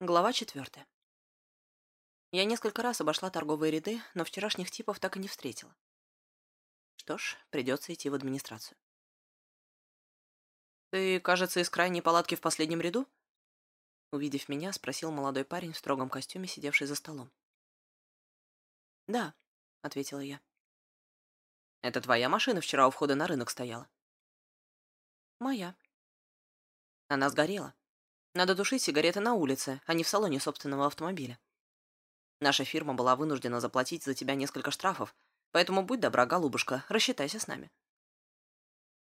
Глава четвертая. Я несколько раз обошла торговые ряды, но вчерашних типов так и не встретила. Что ж, придется идти в администрацию. «Ты, кажется, из крайней палатки в последнем ряду?» Увидев меня, спросил молодой парень в строгом костюме, сидевший за столом. «Да», — ответила я. «Это твоя машина вчера у входа на рынок стояла?» «Моя». «Она сгорела», надо тушить сигареты на улице, а не в салоне собственного автомобиля. Наша фирма была вынуждена заплатить за тебя несколько штрафов, поэтому будь добра, голубушка, рассчитайся с нами.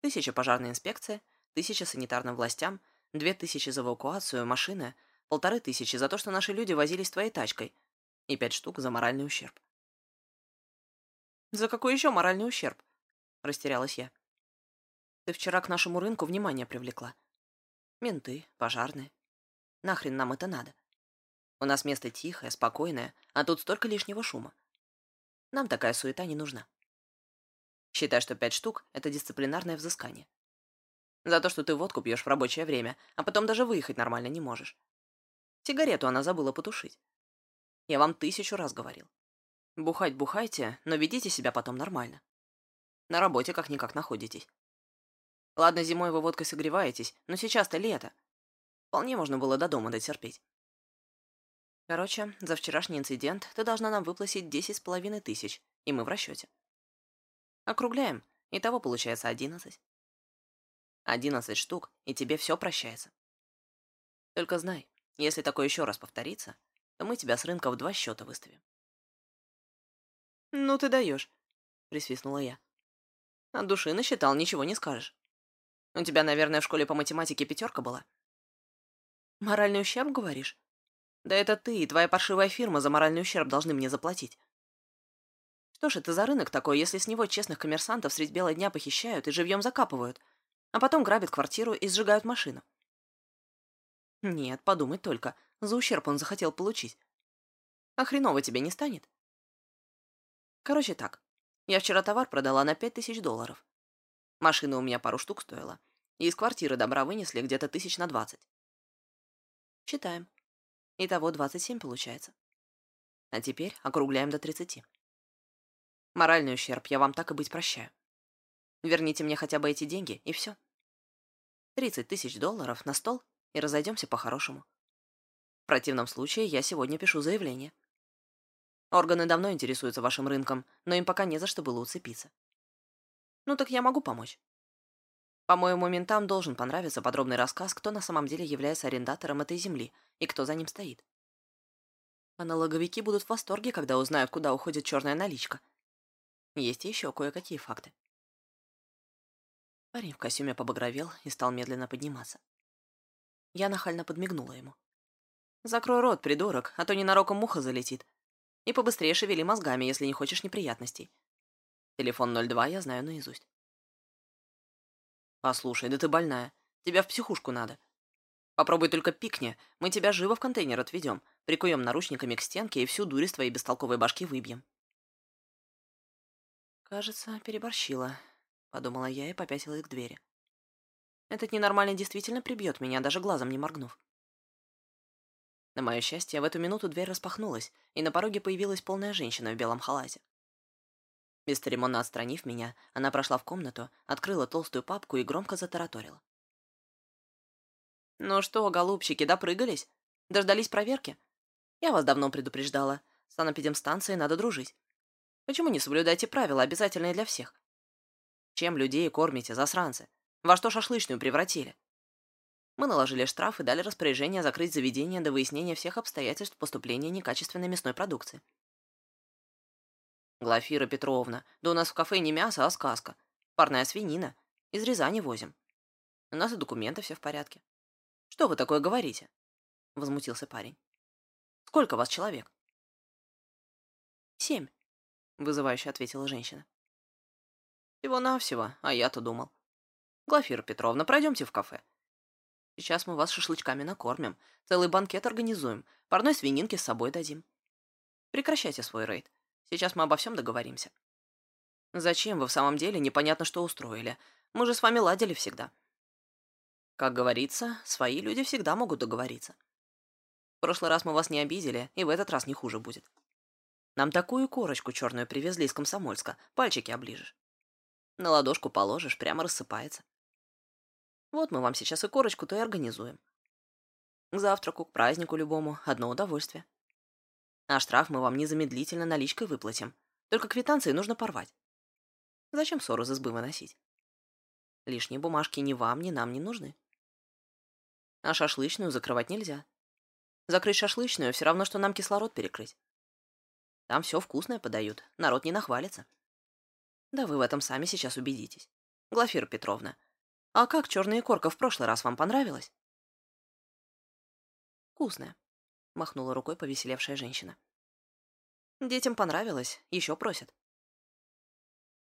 Тысяча пожарной инспекции, тысяча санитарным властям, две тысячи за эвакуацию машины, полторы тысячи за то, что наши люди возились твоей тачкой, и пять штук за моральный ущерб. «За какой еще моральный ущерб?» — растерялась я. «Ты вчера к нашему рынку внимание привлекла. Менты, пожарные. Нахрен нам это надо? У нас место тихое, спокойное, а тут столько лишнего шума. Нам такая суета не нужна. Считай, что пять штук — это дисциплинарное взыскание. За то, что ты водку пьешь в рабочее время, а потом даже выехать нормально не можешь. Сигарету она забыла потушить. Я вам тысячу раз говорил. Бухать бухайте, но ведите себя потом нормально. На работе как-никак находитесь. Ладно, зимой вы водкой согреваетесь, но сейчас-то лето. Вполне можно было до дома дотерпеть. Короче, за вчерашний инцидент ты должна нам выплатить десять с половиной тысяч, и мы в расчете. Округляем, итого получается одиннадцать. Одиннадцать штук, и тебе все прощается. Только знай, если такое еще раз повторится, то мы тебя с рынка в два счета выставим. «Ну ты даешь», — присвистнула я. «От души насчитал, ничего не скажешь. У тебя, наверное, в школе по математике пятерка была?» «Моральный ущерб, говоришь? Да это ты и твоя паршивая фирма за моральный ущерб должны мне заплатить. Что ж это за рынок такой, если с него честных коммерсантов средь бела дня похищают и живьем закапывают, а потом грабят квартиру и сжигают машину? Нет, подумать только, за ущерб он захотел получить. А хреново тебе не станет? Короче так, я вчера товар продала на пять тысяч долларов. Машина у меня пару штук стоила, и из квартиры добра вынесли где-то тысяч на двадцать. Считаем. Итого 27 получается. А теперь округляем до 30. Моральный ущерб я вам так и быть прощаю. Верните мне хотя бы эти деньги, и все. 30 тысяч долларов на стол, и разойдемся по-хорошему. В противном случае я сегодня пишу заявление. Органы давно интересуются вашим рынком, но им пока не за что было уцепиться. Ну так я могу помочь. По-моему, ментам должен понравиться подробный рассказ, кто на самом деле является арендатором этой земли и кто за ним стоит. А налоговики будут в восторге, когда узнают, куда уходит черная наличка. Есть еще кое-какие факты. Парень в костюме побагровел и стал медленно подниматься. Я нахально подмигнула ему. «Закрой рот, придурок, а то ненароком муха залетит. И побыстрее шевели мозгами, если не хочешь неприятностей. Телефон 02 я знаю наизусть». «Послушай, да ты больная. Тебя в психушку надо. Попробуй только пикни, мы тебя живо в контейнер отведем, прикуем наручниками к стенке и всю дурь из твоей бестолковой башки выбьем». «Кажется, переборщила», — подумала я и попятилась к двери. «Этот ненормальный действительно прибьет меня, даже глазом не моргнув». На мое счастье, в эту минуту дверь распахнулась, и на пороге появилась полная женщина в белом халате. Бесцеремонно отстранив меня, она прошла в комнату, открыла толстую папку и громко затараторила. «Ну что, голубчики, допрыгались? Дождались проверки? Я вас давно предупреждала. С санэпидемстанцией надо дружить. Почему не соблюдаете правила, обязательные для всех? Чем людей кормите, засранцы? Во что шашлычную превратили? Мы наложили штраф и дали распоряжение закрыть заведение до выяснения всех обстоятельств поступления некачественной мясной продукции. Глафира Петровна, да у нас в кафе не мясо, а сказка. Парная свинина. Из Рязани возим. У нас и документы все в порядке. Что вы такое говорите? Возмутился парень. Сколько вас человек? Семь, вызывающе ответила женщина. Всего-навсего, а я-то думал. Глафира Петровна, пройдемте в кафе. Сейчас мы вас шашлычками накормим, целый банкет организуем, парной свининки с собой дадим. Прекращайте свой рейд. Сейчас мы обо всем договоримся. Зачем вы в самом деле непонятно что устроили? Мы же с вами ладили всегда. Как говорится, свои люди всегда могут договориться. В прошлый раз мы вас не обидели, и в этот раз не хуже будет. Нам такую корочку черную привезли из Комсомольска, пальчики оближешь. На ладошку положишь, прямо рассыпается. Вот мы вам сейчас и корочку-то и организуем. К завтраку, к празднику любому, одно удовольствие. А штраф мы вам незамедлительно наличкой выплатим. Только квитанции нужно порвать. Зачем ссору из избы выносить? Лишние бумажки ни вам, ни нам не нужны. А шашлычную закрывать нельзя. Закрыть шашлычную все равно, что нам кислород перекрыть. Там все вкусное подают, народ не нахвалится. Да вы в этом сами сейчас убедитесь. Глафира Петровна, а как черная корка в прошлый раз вам понравилась? «Вкусная», — махнула рукой повеселевшая женщина. «Детям понравилось, еще просят».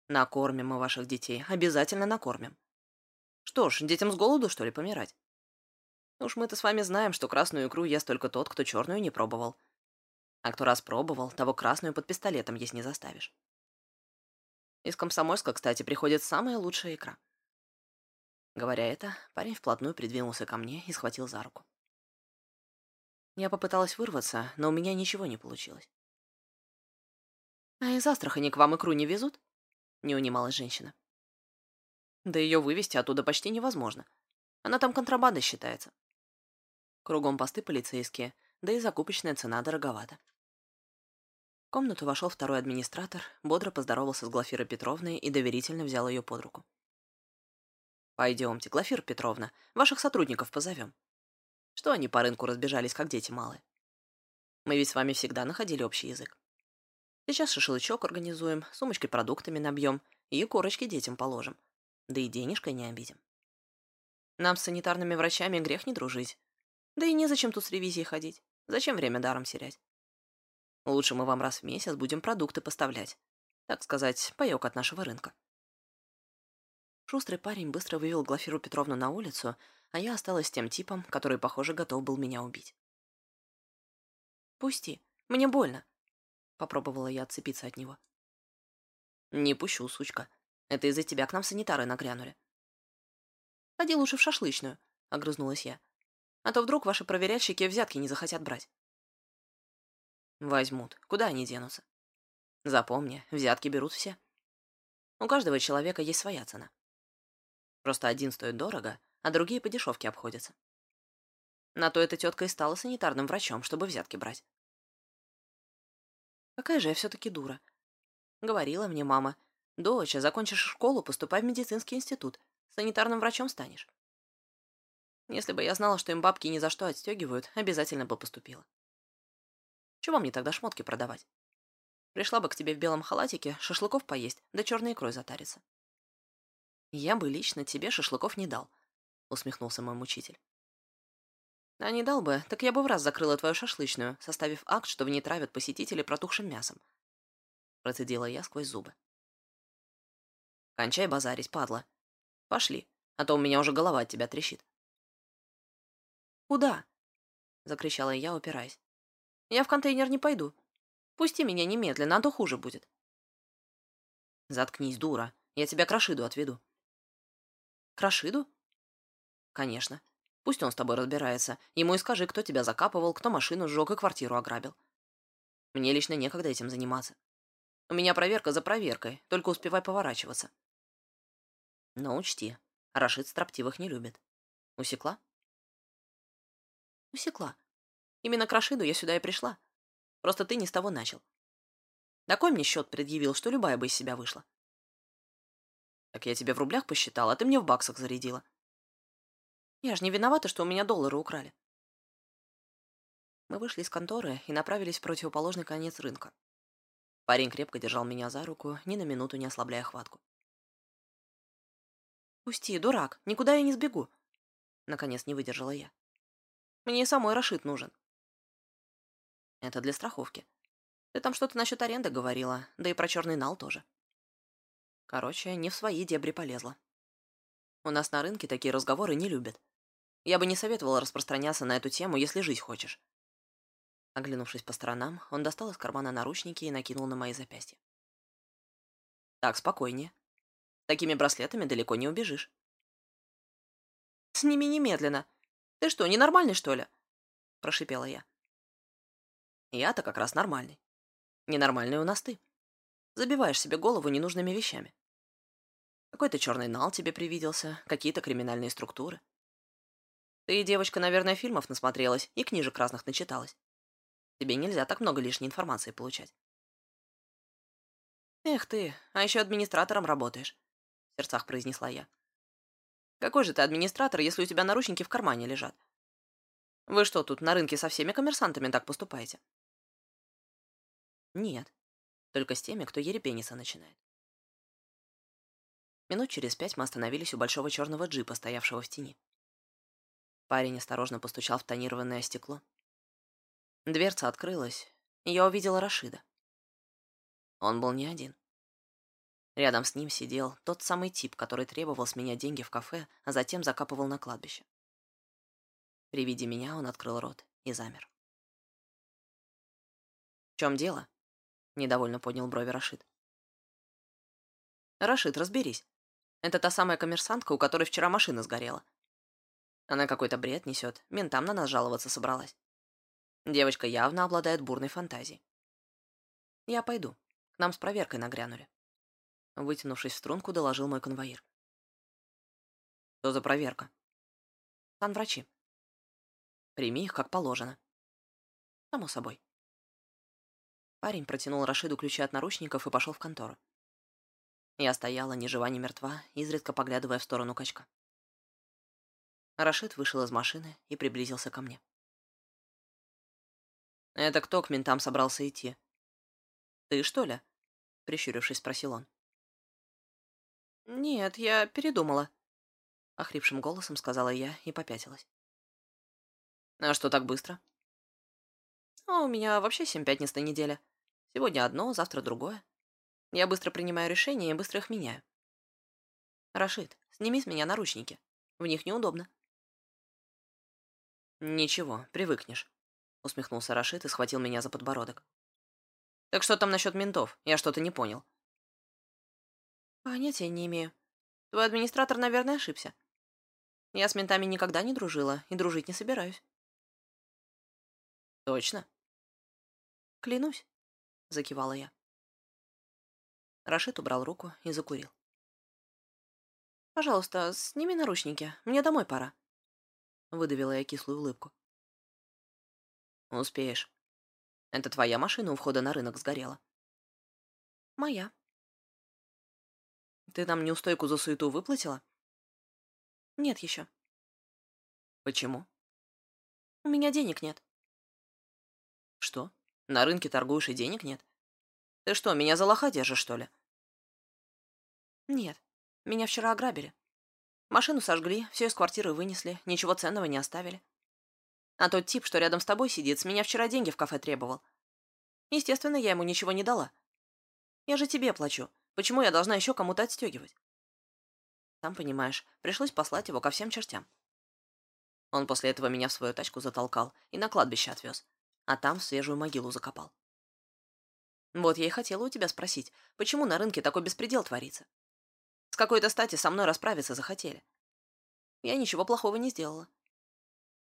«Накормим мы ваших детей, обязательно накормим. Что ж, детям с голоду, что ли, помирать? Уж мы-то с вами знаем, что красную икру ест только тот, кто черную не пробовал. А кто раз пробовал, того красную под пистолетом есть не заставишь. Из Комсомольска, кстати, приходит самая лучшая икра». Говоря это, парень вплотную придвинулся ко мне и схватил за руку. Я попыталась вырваться, но у меня ничего не получилось. «А из Астрахани к вам икру не везут?» — не унималась женщина. «Да ее вывести оттуда почти невозможно. Она там контрабандой считается. Кругом посты полицейские, да и закупочная цена дороговата». В комнату вошел второй администратор, бодро поздоровался с Глафирой Петровной и доверительно взял ее под руку. «Пойдемте, Глафира Петровна, ваших сотрудников позовем. Что они по рынку разбежались, как дети малые? Мы ведь с вами всегда находили общий язык. Сейчас шашлычок организуем, сумочкой продуктами набьем и корочки детям положим. Да и денежкой не обидим. Нам с санитарными врачами грех не дружить. Да и незачем тут с ревизией ходить. Зачем время даром терять? Лучше мы вам раз в месяц будем продукты поставлять. Так сказать, паёк от нашего рынка. Шустрый парень быстро вывел Глафиру Петровну на улицу, а я осталась тем типом, который, похоже, готов был меня убить. «Пусти, мне больно», — попробовала я отцепиться от него. «Не пущу, сучка. Это из-за тебя к нам санитары нагрянули». «Ходи лучше в шашлычную», — огрызнулась я. «А то вдруг ваши проверяльщики взятки не захотят брать». «Возьмут. Куда они денутся?» «Запомни, взятки берут все. У каждого человека есть своя цена. Просто один стоит дорого, а другие по дешевке обходятся. На то эта тетка и стала санитарным врачом, чтобы взятки брать. Какая же я все-таки дура. Говорила мне мама, доча, закончишь школу, поступай в медицинский институт, санитарным врачом станешь. Если бы я знала, что им бабки ни за что отстегивают, обязательно бы поступила. Чего мне тогда шмотки продавать? Пришла бы к тебе в белом халатике, шашлыков поесть, да черной икрой затариться. Я бы лично тебе шашлыков не дал, усмехнулся мой мучитель. А не дал бы, так я бы в раз закрыла твою шашлычную, составив акт, что в ней травят посетителей протухшим мясом. Процедила я сквозь зубы. Кончай базарить, падла. Пошли, а то у меня уже голова от тебя трещит. Куда? Закричала я, упираясь. Я в контейнер не пойду. Пусти меня немедленно, а то хуже будет. Заткнись, дура. Я тебя к Рашиду отведу. К Рашиду? Конечно. Пусть он с тобой разбирается. Ему и скажи, кто тебя закапывал, кто машину сжег и квартиру ограбил. Мне лично некогда этим заниматься. У меня проверка за проверкой, только успевай поворачиваться. Но учти, Рашид строптивых не любит. Усекла? Усекла. Именно к Рашиду я сюда и пришла. Просто ты не с того начал. Такой мне счет предъявил, что любая бы из себя вышла. Так я тебе в рублях посчитал, а ты мне в баксах зарядила. Я же не виновата, что у меня доллары украли. Мы вышли из конторы и направились в противоположный конец рынка. Парень крепко держал меня за руку, ни на минуту не ослабляя хватку. «Пусти, дурак, никуда я не сбегу!» Наконец не выдержала я. «Мне и самой Рашид нужен». «Это для страховки. Ты там что-то насчет аренды говорила, да и про черный нал тоже». Короче, не в свои дебри полезла. У нас на рынке такие разговоры не любят. Я бы не советовала распространяться на эту тему, если жить хочешь. Оглянувшись по сторонам, он достал из кармана наручники и накинул на мои запястья. Так, спокойнее. Такими браслетами далеко не убежишь. «Сними немедленно. Ты что, ненормальный, что ли?» Прошипела я. Я-то как раз нормальный. Ненормальный у нас ты. Забиваешь себе голову ненужными вещами. Какой-то черный нал тебе привиделся, какие-то криминальные структуры. Ты, девочка, наверное, фильмов насмотрелась и книжек разных начиталась. Тебе нельзя так много лишней информации получать. «Эх ты, а еще администратором работаешь», — в сердцах произнесла я. «Какой же ты администратор, если у тебя наручники в кармане лежат? Вы что, тут на рынке со всеми коммерсантами так поступаете?» «Нет, только с теми, кто ерепениться начинает». Минут через пять мы остановились у большого черного джипа, стоявшего в тени. Парень осторожно постучал в тонированное стекло. Дверца открылась, и я увидела Рашида. Он был не один. Рядом с ним сидел тот самый тип, который требовал с меня деньги в кафе, а затем закапывал на кладбище. При виде меня он открыл рот и замер. «В чем дело?» — недовольно поднял брови Рашид. «Рашид, разберись. Это та самая коммерсантка, у которой вчера машина сгорела. Она какой-то бред несет, ментам на нас жаловаться собралась. Девочка явно обладает бурной фантазией. Я пойду нам с проверкой нагрянули. Вытянувшись в струнку, доложил мой конвоир. Что за проверка? Санврачи. Прими их как положено. Само собой. Парень протянул Рашиду ключи от наручников и пошел в контору. Я стояла ни жива, ни мертва, изредка поглядывая в сторону качка. Рашид вышел из машины и приблизился ко мне. «Это кто к ментам собрался идти?» «Ты, что ли?» — прищурившись, спросил он. «Нет, я передумала», — охрипшим голосом сказала я и попятилась. «А что так быстро?» «А у меня вообще семь пятниц на неделе. Сегодня одно, завтра другое. Я быстро принимаю решения и быстро их меняю. Рашид, сними с меня наручники. В них неудобно». «Ничего, привыкнешь», — усмехнулся Рашид и схватил меня за подбородок. Так что там насчет ментов? Я что-то не понял. Понятия не имею. Твой администратор, наверное, ошибся. Я с ментами никогда не дружила и дружить не собираюсь. Точно? Клянусь, закивала я. Рашид убрал руку и закурил. «Пожалуйста, сними наручники. Мне домой пора». Выдавила я кислую улыбку. «Успеешь. Это твоя машина у входа на рынок сгорела? Моя. Ты нам неустойку за суету выплатила? Нет еще. Почему? У меня денег нет. Что? На рынке торгуешь и денег нет? Ты что, меня за лоха держишь, что ли? Нет, меня вчера ограбили. Машину сожгли, все из квартиры вынесли, ничего ценного не оставили. А тот тип, что рядом с тобой сидит, с меня вчера деньги в кафе требовал. Естественно, я ему ничего не дала. Я же тебе плачу. Почему я должна еще кому-то отстегивать? Сам понимаешь, пришлось послать его ко всем чертям. Он после этого меня в свою тачку затолкал и на кладбище отвез, а там в свежую могилу закопал. Вот я и хотела у тебя спросить, почему на рынке такой беспредел творится? С какой-то стати со мной расправиться захотели. Я ничего плохого не сделала.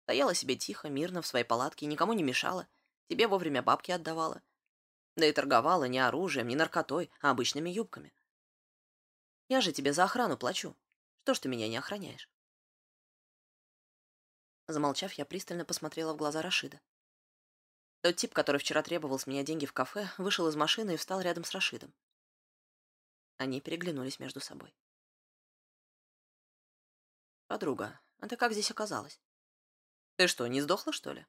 Стояла себе тихо, мирно в своей палатке, никому не мешала, тебе вовремя бабки отдавала. Да и торговала не оружием, не наркотой, а обычными юбками. Я же тебе за охрану плачу. Что ж ты меня не охраняешь? Замолчав, я пристально посмотрела в глаза Рашида. Тот тип, который вчера требовал с меня деньги в кафе, вышел из машины и встал рядом с Рашидом. Они переглянулись между собой. «Подруга, а ты как здесь оказалась?» «Ты что, не сдохла, что ли?»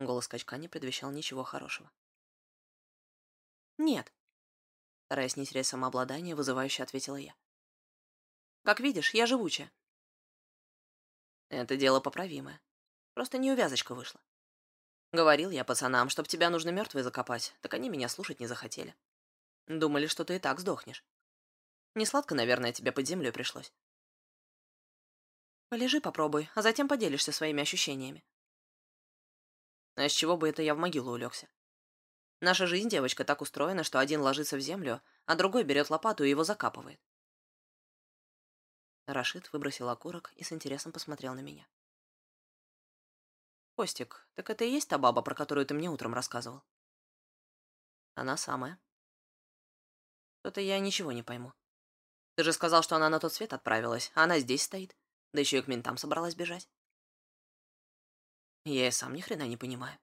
Голос качка не предвещал ничего хорошего. «Нет», — стараясь не терять самообладание, вызывающе ответила я. «Как видишь, я живучая». «Это дело поправимое. Просто неувязочка вышла. Говорил я пацанам, чтоб тебя нужно мертвой закопать, так они меня слушать не захотели. Думали, что ты и так сдохнешь. Несладко, наверное, тебе под землей пришлось. Полежи, попробуй, а затем поделишься своими ощущениями. А с чего бы это я в могилу улегся? Наша жизнь, девочка, так устроена, что один ложится в землю, а другой берет лопату и его закапывает. Рашид выбросил окурок и с интересом посмотрел на меня. Костик, так это и есть та баба, про которую ты мне утром рассказывал? Она самая. Что-то я ничего не пойму. Ты же сказал, что она на тот свет отправилась, а она здесь стоит. Да еще и к ментам собралась бежать. Я и сам ни хрена не понимаю.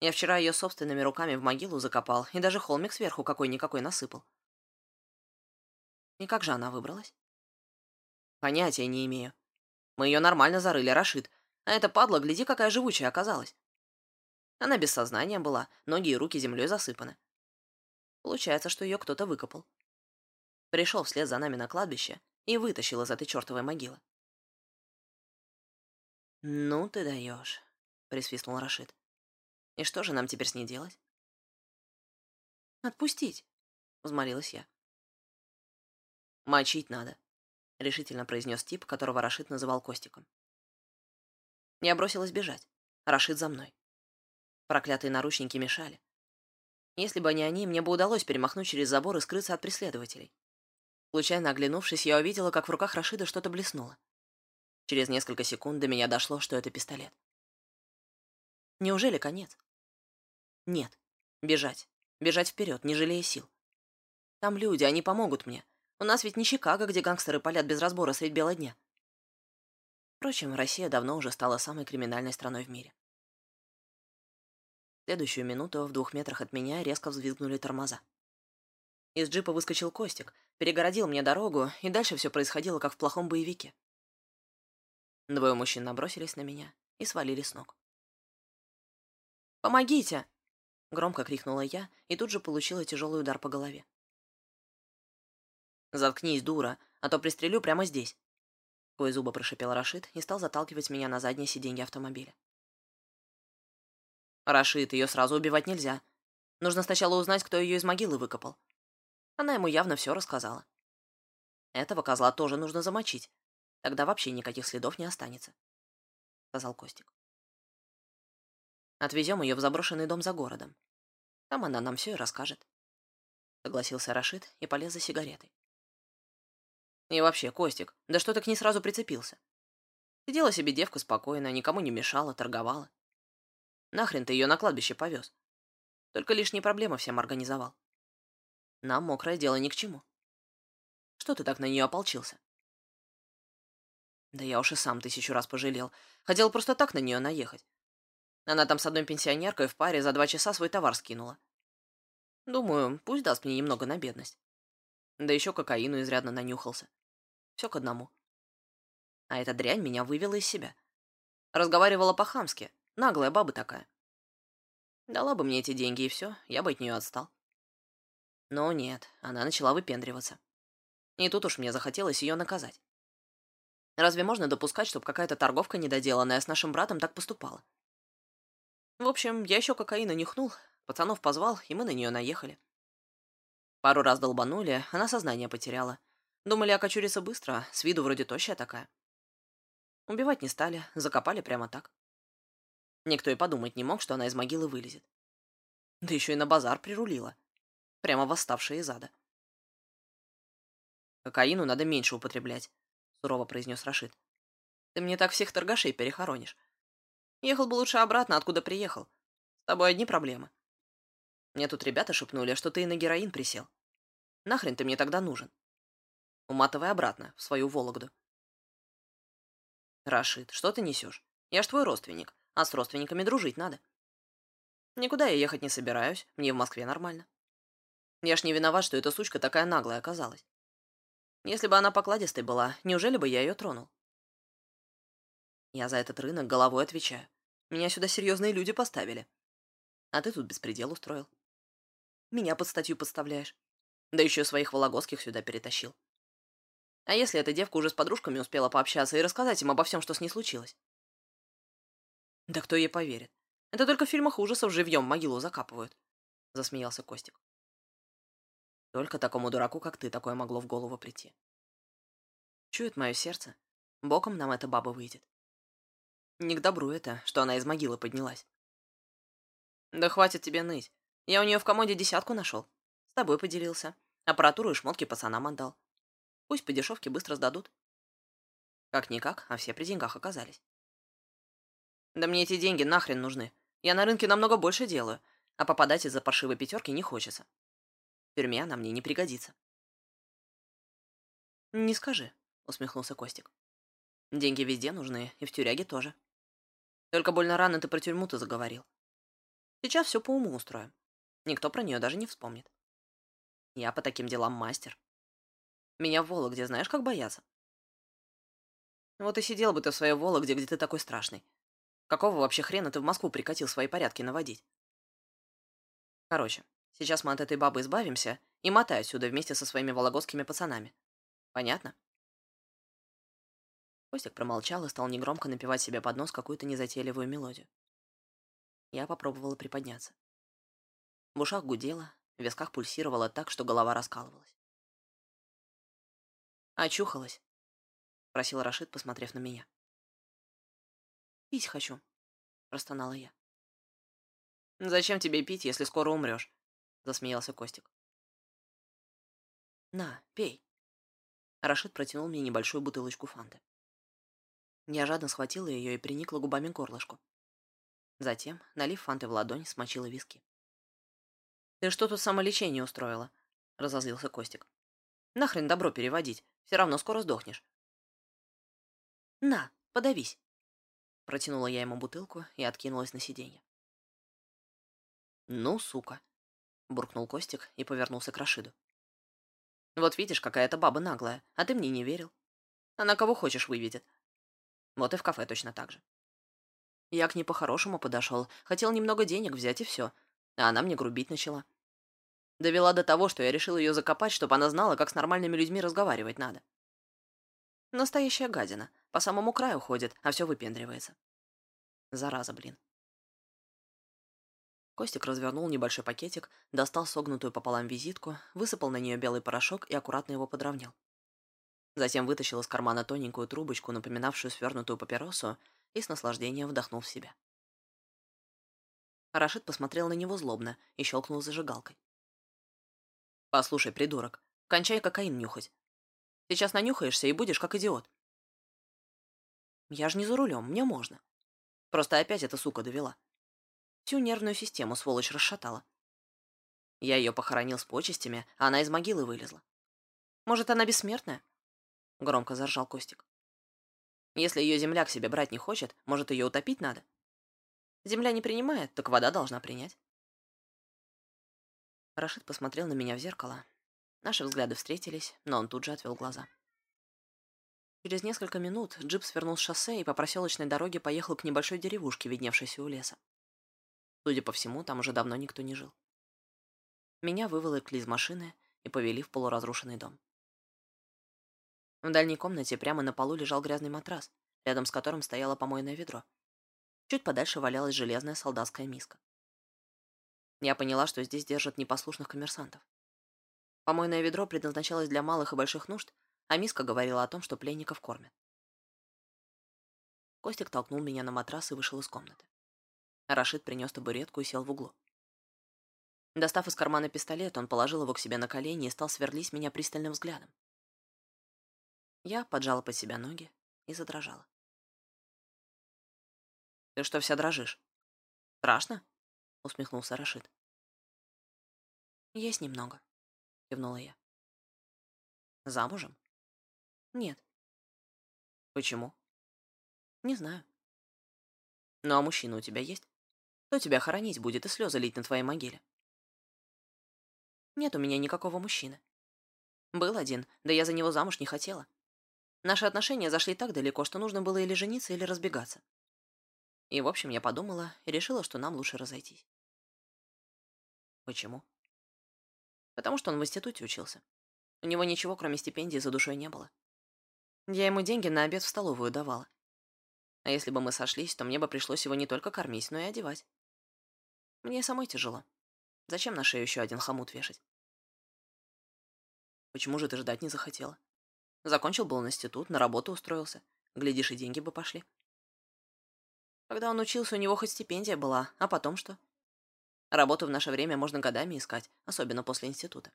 Я вчера ее собственными руками в могилу закопал и даже холмик сверху какой-никакой насыпал. И как же она выбралась? Понятия не имею. Мы ее нормально зарыли, Рашид. А эта падла, гляди, какая живучая оказалась. Она без сознания была, ноги и руки землей засыпаны. Получается, что ее кто-то выкопал. Пришел вслед за нами на кладбище и вытащил из этой чертовой могилы. «Ну ты даешь», — присвистнул Рашид. «И что же нам теперь с ней делать?» «Отпустить», — взмолилась я. «Мочить надо», — решительно произнес тип, которого Рашид называл Костиком. Я бросилась бежать. Рашид за мной. Проклятые наручники мешали. Если бы не они, мне бы удалось перемахнуть через забор и скрыться от преследователей. Случайно оглянувшись, я увидела, как в руках Рашида что-то блеснуло. Через несколько секунд до меня дошло, что это пистолет. Неужели конец? Нет. Бежать. Бежать вперед, не жалея сил. Там люди, они помогут мне. У нас ведь не Чикаго, где гангстеры палят без разбора средь бела дня. Впрочем, Россия давно уже стала самой криминальной страной в мире. Следующую минуту в двух метрах от меня резко взвизгнули тормоза. Из джипа выскочил Костик, перегородил мне дорогу, и дальше все происходило, как в плохом боевике. Двое мужчин набросились на меня и свалили с ног. «Помогите!» — громко крикнула я и тут же получила тяжелый удар по голове. «Заткнись, дура, а то пристрелю прямо здесь!» Сквозь зубы прошипел Рашид и стал заталкивать меня на заднее сиденье автомобиля. «Рашид, ее сразу убивать нельзя. Нужно сначала узнать, кто ее из могилы выкопал». Она ему явно все рассказала. Этого козла тоже нужно замочить, Тогда вообще никаких следов не останется», — сказал Костик. «Отвезем ее в заброшенный дом за городом. Там она нам все и расскажет», — согласился Рашид и полез за сигаретой. «И вообще, Костик, да что ты к ней сразу прицепился? Сидела себе девка спокойно, никому не мешала, торговала. Нахрен ты ее на кладбище повез? Только лишние проблемы всем организовал. Нам мокрое дело ни к чему. Что ты так на нее ополчился?» Да я уж и сам тысячу раз пожалел. Хотел просто так на нее наехать. Она там с одной пенсионеркой в паре за два часа свой товар скинула. Думаю, пусть даст мне немного на бедность. Да еще кокаину изрядно нанюхался. Все к одному. А эта дрянь меня вывела из себя. Разговаривала по-хамски. Наглая баба такая. Дала бы мне эти деньги, и все, я бы от нее отстал. Но нет, она начала выпендриваться. И тут уж мне захотелось ее наказать. Разве можно допускать, чтобы какая-то торговка недоделанная с нашим братом так поступала? В общем, я еще кокаина нюхнул, пацанов позвал, и мы на нее наехали. Пару раз долбанули, она сознание потеряла. Думали, окочурится быстро, с виду вроде тощая такая. Убивать не стали, закопали прямо так. Никто и подумать не мог, что она из могилы вылезет. Да еще и на базар прирулила. Прямо восставшая из ада. Кокаину надо меньше употреблять, — сурово произнес Рашид. «Ты мне так всех торгашей перехоронишь. Ехал бы лучше обратно, откуда приехал. С тобой одни проблемы. Мне тут ребята шепнули, что ты и на героин присел. Нахрен ты мне тогда нужен? Уматывай обратно, в свою Вологду». «Рашид, что ты несешь? Я ж твой родственник, а с родственниками дружить надо. Никуда я ехать не собираюсь, мне в Москве нормально. Я ж не виноват, что эта сучка такая наглая оказалась. Если бы она покладистой была, неужели бы я ее тронул? Я за этот рынок головой отвечаю. Меня сюда серьезные люди поставили. А ты тут беспредел устроил. Меня под статью подставляешь. Да еще своих вологодских сюда перетащил. А если эта девка уже с подружками успела пообщаться и рассказать им обо всем, что с ней случилось? Да кто ей поверит? Это только в фильмах ужасов живьем могилу закапывают. Засмеялся Костик. Только такому дураку, как ты, такое могло в голову прийти. Чует мое сердце. Боком нам эта баба выйдет. Не к добру это, что она из могилы поднялась. Да хватит тебе ныть. Я у нее в комоде десятку нашел. С тобой поделился. Аппаратуру и шмотки пацанам отдал. Пусть по дешевке быстро сдадут. Как-никак, а все при деньгах оказались. Да мне эти деньги нахрен нужны. Я на рынке намного больше делаю, а попадать из-за паршивой пятерки не хочется. Тюрьме она мне не пригодится. «Не скажи», — усмехнулся Костик. «Деньги везде нужны, и в тюряге тоже. Только больно рано ты про тюрьму-то заговорил. Сейчас все по уму устроим. Никто про нее даже не вспомнит. Я по таким делам мастер. Меня в Вологде знаешь, как боятся? Вот и сидел бы ты в своей Вологде, где ты такой страшный. Какого вообще хрена ты в Москву прикатил свои порядки наводить? Короче, сейчас мы от этой бабы избавимся и мотай отсюда вместе со своими вологодскими пацанами. Понятно? Костик промолчал и стал негромко напевать себе под нос какую-то незатейливую мелодию. Я попробовала приподняться. В ушах гудело, в висках пульсировало так, что голова раскалывалась. «Очухалась?» — просил Рашид, посмотрев на меня. «Пить хочу», — простонала я. «Зачем тебе пить, если скоро умрешь?» — засмеялся Костик. «На, пей». Рашид протянул мне небольшую бутылочку фанты. Я жадно схватила ее и приникла губами к горлышку. Затем, налив фанты в ладонь, смочила виски. «Ты что тут самолечение устроила?» — разозлился Костик. «Нахрен добро переводить, все равно скоро сдохнешь». «На, подавись!» Протянула я ему бутылку и откинулась на сиденье. «Ну, сука!» — буркнул Костик и повернулся к Рашиду. «Вот видишь, какая-то баба наглая, а ты мне не верил. Она кого хочешь выведет. Вот и в кафе точно так же. Я к ней по-хорошему подошел, хотел немного денег взять и все, а она мне грубить начала. Довела до того, что я решил ее закопать, чтобы она знала, как с нормальными людьми разговаривать надо. Настоящая гадина. По самому краю ходит, а все выпендривается. Зараза, блин. Костик развернул небольшой пакетик, достал согнутую пополам визитку, высыпал на нее белый порошок и аккуратно его подровнял. Затем вытащил из кармана тоненькую трубочку, напоминавшую свернутую папиросу, и с наслаждением вдохнул в себя. Рашид посмотрел на него злобно и щелкнул зажигалкой. «Послушай, придурок, кончай кокаин нюхать. Сейчас нанюхаешься и будешь как идиот». «Я же не за рулем, мне можно. Просто опять эта сука довела. Всю нервную систему сволочь расшатала. Я ее похоронил с почестями, а она из могилы вылезла. Может, она бессмертная?» Громко заржал Костик. Если ее земля к себе брать не хочет, может, ее утопить надо? Земля не принимает, так вода должна принять. Рашид посмотрел на меня в зеркало. Наши взгляды встретились, но он тут же отвел глаза. Через несколько минут джип свернул с шоссе и по проселочной дороге поехал к небольшой деревушке, видневшейся у леса. Судя по всему, там уже давно никто не жил. Меня выволокли из машины и повели в полуразрушенный дом. В дальней комнате прямо на полу лежал грязный матрас, рядом с которым стояло помойное ведро. Чуть подальше валялась железная солдатская миска. Я поняла, что здесь держат непослушных коммерсантов. Помойное ведро предназначалось для малых и больших нужд, а миска говорила о том, что пленников кормят. Костик толкнул меня на матрас и вышел из комнаты. Рашид принес табуретку и сел в углу. Достав из кармана пистолет, он положил его к себе на колени и стал сверлить меня пристальным взглядом. Я поджала под себя ноги и задрожала. «Ты что вся дрожишь? Страшно?» — усмехнулся Рашид. «Есть немного», — кивнула я. «Замужем?» «Нет». «Почему?» «Не знаю». «Ну а мужчина у тебя есть? Кто тебя хоронить будет и слезы лить на твоей могиле?» «Нет у меня никакого мужчины. Был один, да я за него замуж не хотела. Наши отношения зашли так далеко, что нужно было или жениться, или разбегаться. И, в общем, я подумала и решила, что нам лучше разойтись. Почему? Потому что он в институте учился. У него ничего, кроме стипендии, за душой не было. Я ему деньги на обед в столовую давала. А если бы мы сошлись, то мне бы пришлось его не только кормить, но и одевать. Мне самой тяжело. Зачем на шею еще один хомут вешать? Почему же ты ждать не захотела? Закончил был институт, на работу устроился. Глядишь, и деньги бы пошли. Когда он учился, у него хоть стипендия была, а потом что? Работу в наше время можно годами искать, особенно после института.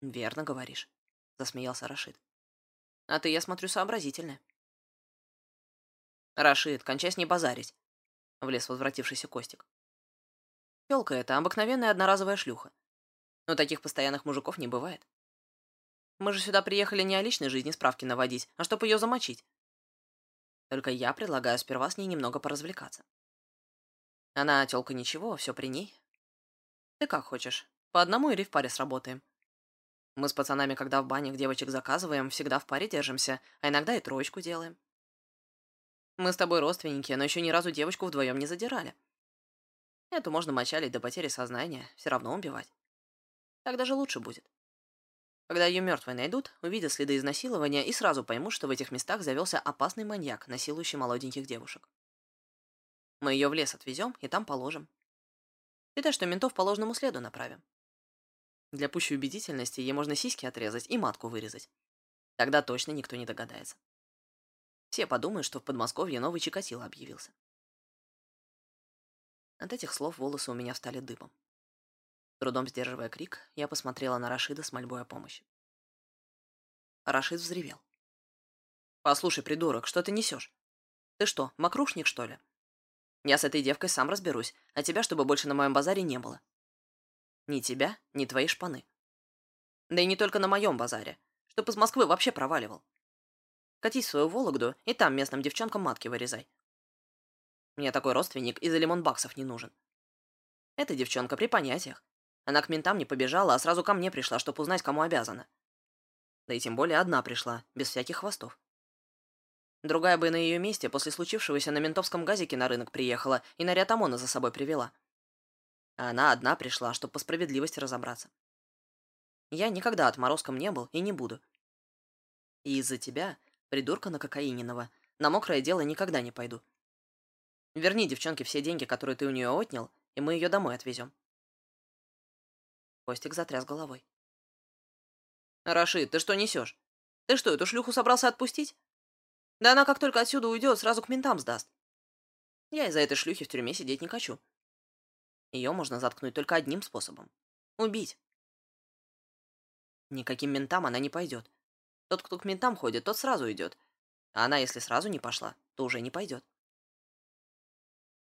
«Верно говоришь», — засмеялся Рашид. «А ты, я смотрю, сообразительная». Рашид, кончай с ней базарить. Влез возвратившийся Костик. Пёлка это обыкновенная одноразовая шлюха. Но таких постоянных мужиков не бывает. Мы же сюда приехали не о личной жизни справки наводить, а чтобы ее замочить. Только я предлагаю сперва с ней немного поразвлекаться. Она, тёлка, ничего, все при ней. Ты как хочешь, по одному или в паре сработаем? Мы с пацанами, когда в банях девочек заказываем, всегда в паре держимся, а иногда и троечку делаем. Мы с тобой родственники, но еще ни разу девочку вдвоем не задирали. Эту можно мочалить до потери сознания, все равно убивать. Так даже лучше будет. Когда ее мертвой найдут, увидят следы изнасилования и сразу поймут, что в этих местах завелся опасный маньяк, насилующий молоденьких девушек. Мы ее в лес отвезем и там положим. Считай, что ментов по ложному следу направим. Для пущей убедительности ей можно сиськи отрезать и матку вырезать. Тогда точно никто не догадается. Все подумают, что в Подмосковье новый Чикатило объявился. От этих слов волосы у меня встали дыбом. Трудом сдерживая крик, я посмотрела на Рашида с мольбой о помощи. Рашид взревел. «Послушай, придурок, что ты несешь? Ты что, мокрушник, что ли? Я с этой девкой сам разберусь, а тебя, чтобы больше на моем базаре не было. Ни тебя, ни твои шпаны. Да и не только на моем базаре, чтоб из Москвы вообще проваливал. Катись в свою Вологду и там местным девчонкам матки вырезай. Мне такой родственник из-за лимон-баксов не нужен. Эта девчонка при понятиях. Она к ментам не побежала, а сразу ко мне пришла, чтобы узнать, кому обязана. Да и тем более одна пришла, без всяких хвостов. Другая бы на ее месте после случившегося на ментовском газике на рынок приехала и наряд ОМОНа за собой привела. А она одна пришла, чтобы по справедливости разобраться. Я никогда отморозком не был и не буду. И из-за тебя, придурка на кокаининого, на мокрое дело никогда не пойду. Верни девчонке все деньги, которые ты у нее отнял, и мы ее домой отвезем. Костик затряс головой. «Рашид, ты что несешь? Ты что, эту шлюху собрался отпустить? Да она как только отсюда уйдет, сразу к ментам сдаст. Я из-за этой шлюхи в тюрьме сидеть не хочу. Ее можно заткнуть только одним способом — убить. Никаким ментам она не пойдет. Тот, кто к ментам ходит, тот сразу идет. А она, если сразу не пошла, то уже не пойдет.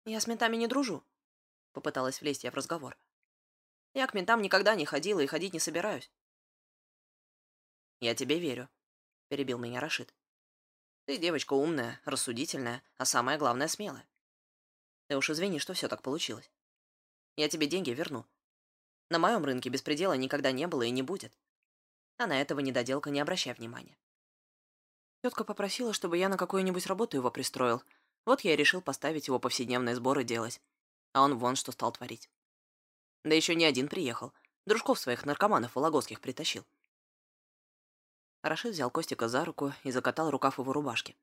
«Я с ментами не дружу», — попыталась влезть я в разговор. «Я к ментам никогда не ходила и ходить не собираюсь». «Я тебе верю», — перебил меня Рашид. Ты девочка умная, рассудительная, а самое главное, смелая. Ты уж извини, что все так получилось. Я тебе деньги верну. На моем рынке беспредела никогда не было и не будет. А на этого недоделка не обращай внимания. Тетка попросила, чтобы я на какую-нибудь работу его пристроил. Вот я и решил поставить его повседневные сборы делать. А он вон что стал творить. Да еще не один приехал. Дружков своих наркоманов вологодских притащил. Рашид взял Костика за руку и закатал рукав его рубашки.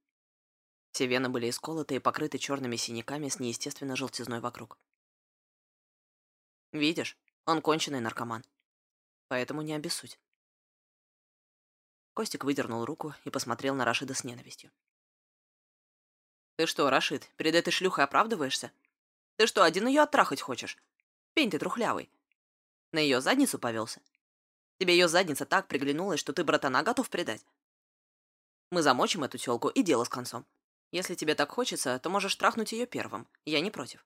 Все вены были исколоты и покрыты черными синяками с неестественно желтизной вокруг. «Видишь, он конченый наркоман. Поэтому не обессудь». Костик выдернул руку и посмотрел на Рашида с ненавистью. «Ты что, Рашид, перед этой шлюхой оправдываешься? Ты что, один ее оттрахать хочешь? Пень ты трухлявый. На ее задницу повелся? Тебе ее задница так приглянулась, что ты братана готов предать. Мы замочим эту тёлку и дело с концом. Если тебе так хочется, то можешь трахнуть ее первым. Я не против.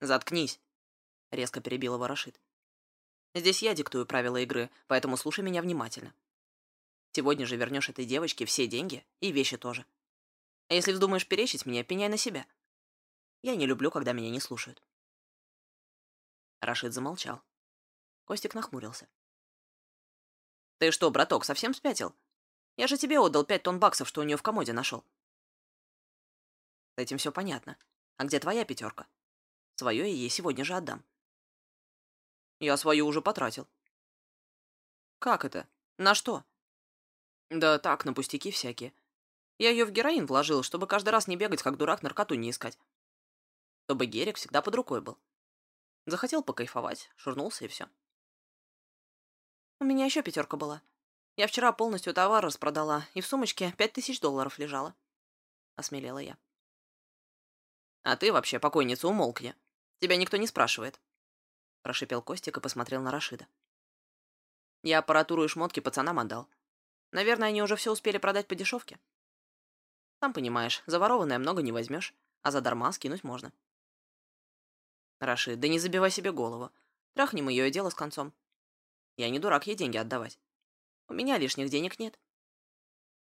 Заткнись, резко перебил его Рашид. Здесь я диктую правила игры, поэтому слушай меня внимательно. Сегодня же вернешь этой девочке все деньги и вещи тоже. А если вздумаешь перечить меня, пеняй на себя. Я не люблю, когда меня не слушают. Рашид замолчал. Костик нахмурился. «Ты что, браток, совсем спятил? Я же тебе отдал пять тонн баксов, что у нее в комоде нашел». С этим все понятно. А где твоя пятерка? Свое я ей сегодня же отдам. Я свою уже потратил. Как это? На что? Да так, на пустяки всякие. Я ее в героин вложил, чтобы каждый раз не бегать, как дурак, наркоту не искать. Чтобы Герик всегда под рукой был. Захотел покайфовать, шурнулся и все. У меня еще пятерка была. Я вчера полностью товар распродала, и в сумочке пять тысяч долларов лежало. Осмелела я. А ты вообще, покойница, умолкни. Тебя никто не спрашивает. Прошипел Костик и посмотрел на Рашида. Я аппаратуру и шмотки пацанам отдал. Наверное, они уже все успели продать по дешевке. Сам понимаешь, заворованное много не возьмешь, а задарма скинуть можно. Рашид, да не забивай себе голову. Трахнем ее и дело с концом. Я не дурак ей деньги отдавать. У меня лишних денег нет.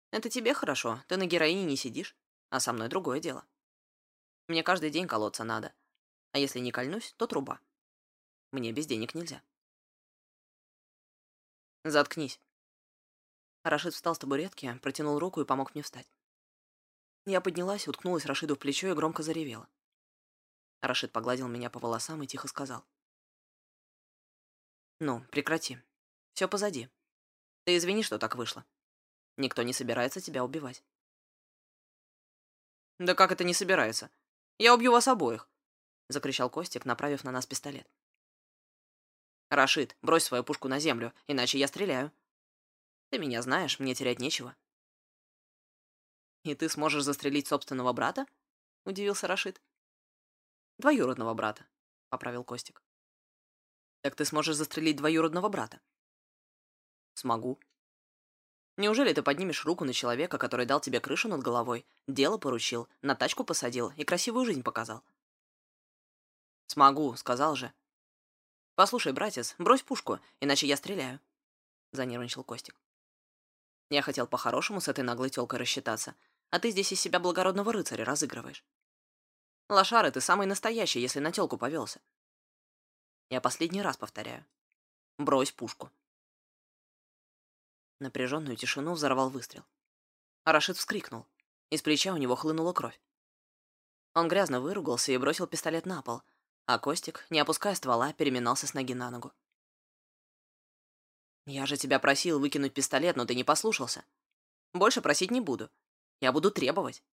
Это тебе хорошо, ты на героине не сидишь, а со мной другое дело. Мне каждый день колоться надо. А если не кольнусь, то труба. Мне без денег нельзя. Заткнись. Рашид встал с табуретки, протянул руку и помог мне встать. Я поднялась, уткнулась Рашиду в плечо и громко заревела. Рашид погладил меня по волосам и тихо сказал. «Ну, прекрати. Все позади. Ты извини, что так вышло. Никто не собирается тебя убивать». «Да как это не собирается? Я убью вас обоих!» — закричал Костик, направив на нас пистолет. «Рашид, брось свою пушку на землю, иначе я стреляю. Ты меня знаешь, мне терять нечего». «И ты сможешь застрелить собственного брата?» — удивился Рашид. «Двоюродного брата», — поправил Костик. «Так ты сможешь застрелить двоюродного брата?» «Смогу». «Неужели ты поднимешь руку на человека, который дал тебе крышу над головой, дело поручил, на тачку посадил и красивую жизнь показал?» «Смогу», — сказал же. «Послушай, братец, брось пушку, иначе я стреляю», — занервничал Костик. «Я хотел по-хорошему с этой наглой тёлкой рассчитаться, а ты здесь из себя благородного рыцаря разыгрываешь. Лошары, ты самый настоящий, если на тёлку повелся. Я последний раз повторяю. Брось пушку». Напряженную тишину взорвал выстрел. Арашид вскрикнул. Из плеча у него хлынула кровь. Он грязно выругался и бросил пистолет на пол — а Костик, не опуская ствола, переминался с ноги на ногу. «Я же тебя просил выкинуть пистолет, но ты не послушался. Больше просить не буду. Я буду требовать.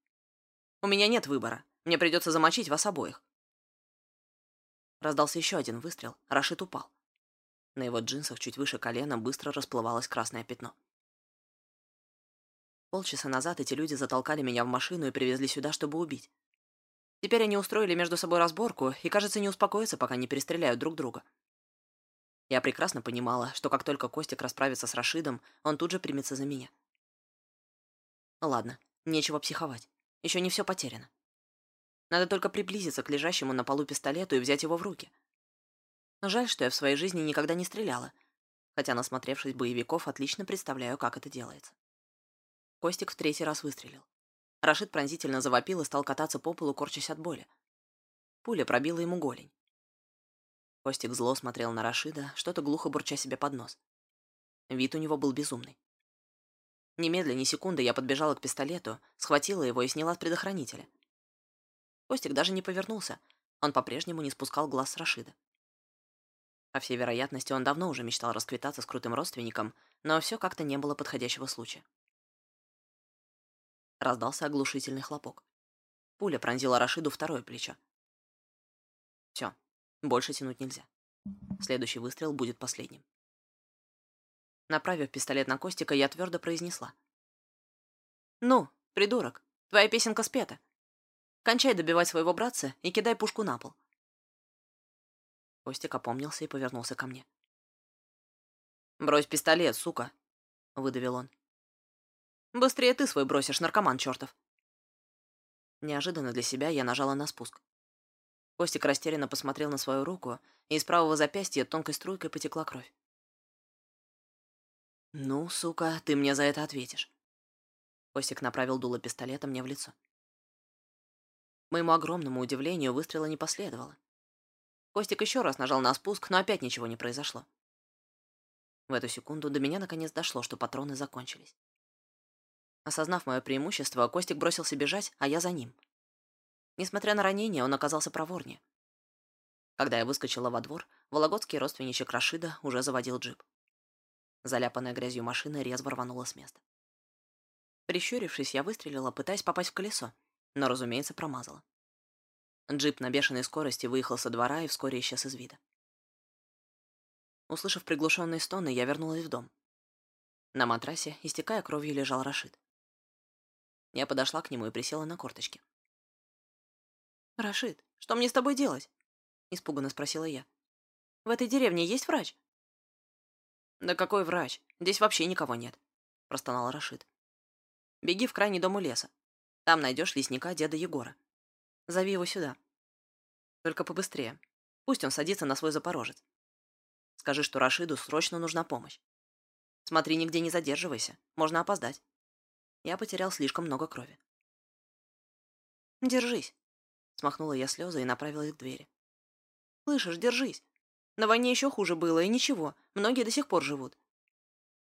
У меня нет выбора. Мне придется замочить вас обоих». Раздался еще один выстрел. Рашид упал. На его джинсах чуть выше колена быстро расплывалось красное пятно. Полчаса назад эти люди затолкали меня в машину и привезли сюда, чтобы убить. Теперь они устроили между собой разборку и, кажется, не успокоятся, пока не перестреляют друг друга. Я прекрасно понимала, что как только Костик расправится с Рашидом, он тут же примется за меня. Ладно, нечего психовать. Еще не все потеряно. Надо только приблизиться к лежащему на полу пистолету и взять его в руки. Жаль, что я в своей жизни никогда не стреляла, хотя, насмотревшись боевиков, отлично представляю, как это делается. Костик в третий раз выстрелил. Рашид пронзительно завопил и стал кататься по полу, корчась от боли. Пуля пробила ему голень. Костик зло смотрел на Рашида, что-то глухо бурча себе под нос. Вид у него был безумный. Немедленно, ни секунды я подбежала к пистолету, схватила его и сняла с предохранителя. Костик даже не повернулся, он по-прежнему не спускал глаз с Рашида. По всей вероятности, он давно уже мечтал расквитаться с крутым родственником, но все как-то не было подходящего случая. Раздался оглушительный хлопок. Пуля пронзила Рашиду второе плечо. Все, больше тянуть нельзя. Следующий выстрел будет последним. Направив пистолет на Костика, я твердо произнесла. «Ну, придурок, твоя песенка спета. Кончай добивать своего братца и кидай пушку на пол». Костик опомнился и повернулся ко мне. «Брось пистолет, сука!» — выдавил он. Быстрее ты свой бросишь, наркоман чертов. Неожиданно для себя я нажала на спуск. Костик растерянно посмотрел на свою руку, и из правого запястья тонкой струйкой потекла кровь. «Ну, сука, ты мне за это ответишь». Костик направил дуло пистолета мне в лицо. Моему огромному удивлению выстрела не последовало. Костик еще раз нажал на спуск, но опять ничего не произошло. В эту секунду до меня наконец дошло, что патроны закончились. Осознав мое преимущество, Костик бросился бежать, а я за ним. Несмотря на ранение, он оказался проворнее. Когда я выскочила во двор, вологодский родственничек Рашида уже заводил джип. Заляпанная грязью машина резво рванула с места. Прищурившись, я выстрелила, пытаясь попасть в колесо, но, разумеется, промазала. Джип на бешеной скорости выехал со двора и вскоре исчез из вида. Услышав приглушенные стоны, я вернулась в дом. На матрасе, истекая кровью, лежал Рашид. Я подошла к нему и присела на корточки. «Рашид, что мне с тобой делать?» — испуганно спросила я. «В этой деревне есть врач?» «Да какой врач? Здесь вообще никого нет», — простонал Рашид. «Беги в крайний дом у леса. Там найдешь лесника деда Егора. Зови его сюда. Только побыстрее. Пусть он садится на свой запорожец. Скажи, что Рашиду срочно нужна помощь. Смотри, нигде не задерживайся. Можно опоздать. Я потерял слишком много крови. «Держись», — смахнула я слезы и направилась к двери. «Слышишь, держись. На войне еще хуже было, и ничего, многие до сих пор живут.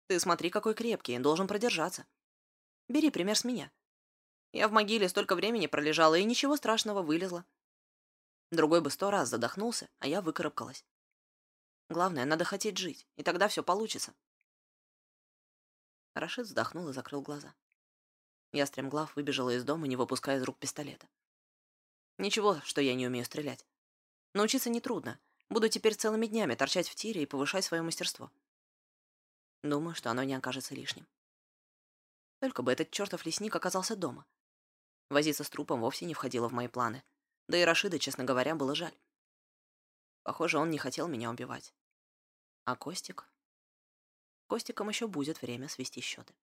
Ты смотри, какой крепкий, должен продержаться. Бери пример с меня. Я в могиле столько времени пролежала, и ничего страшного, вылезла. Другой бы сто раз задохнулся, а я выкарабкалась. Главное, надо хотеть жить, и тогда все получится. Рашид вздохнул и закрыл глаза. Я стремглав выбежала из дома, не выпуская из рук пистолета. Ничего, что я не умею стрелять. Научиться нетрудно. Буду теперь целыми днями торчать в тире и повышать свое мастерство. Думаю, что оно не окажется лишним. Только бы этот чертов лесник оказался дома. Возиться с трупом вовсе не входило в мои планы. Да и Рашида, честно говоря, было жаль. Похоже, он не хотел меня убивать. А Костик? Костиком еще будет время свести счеты.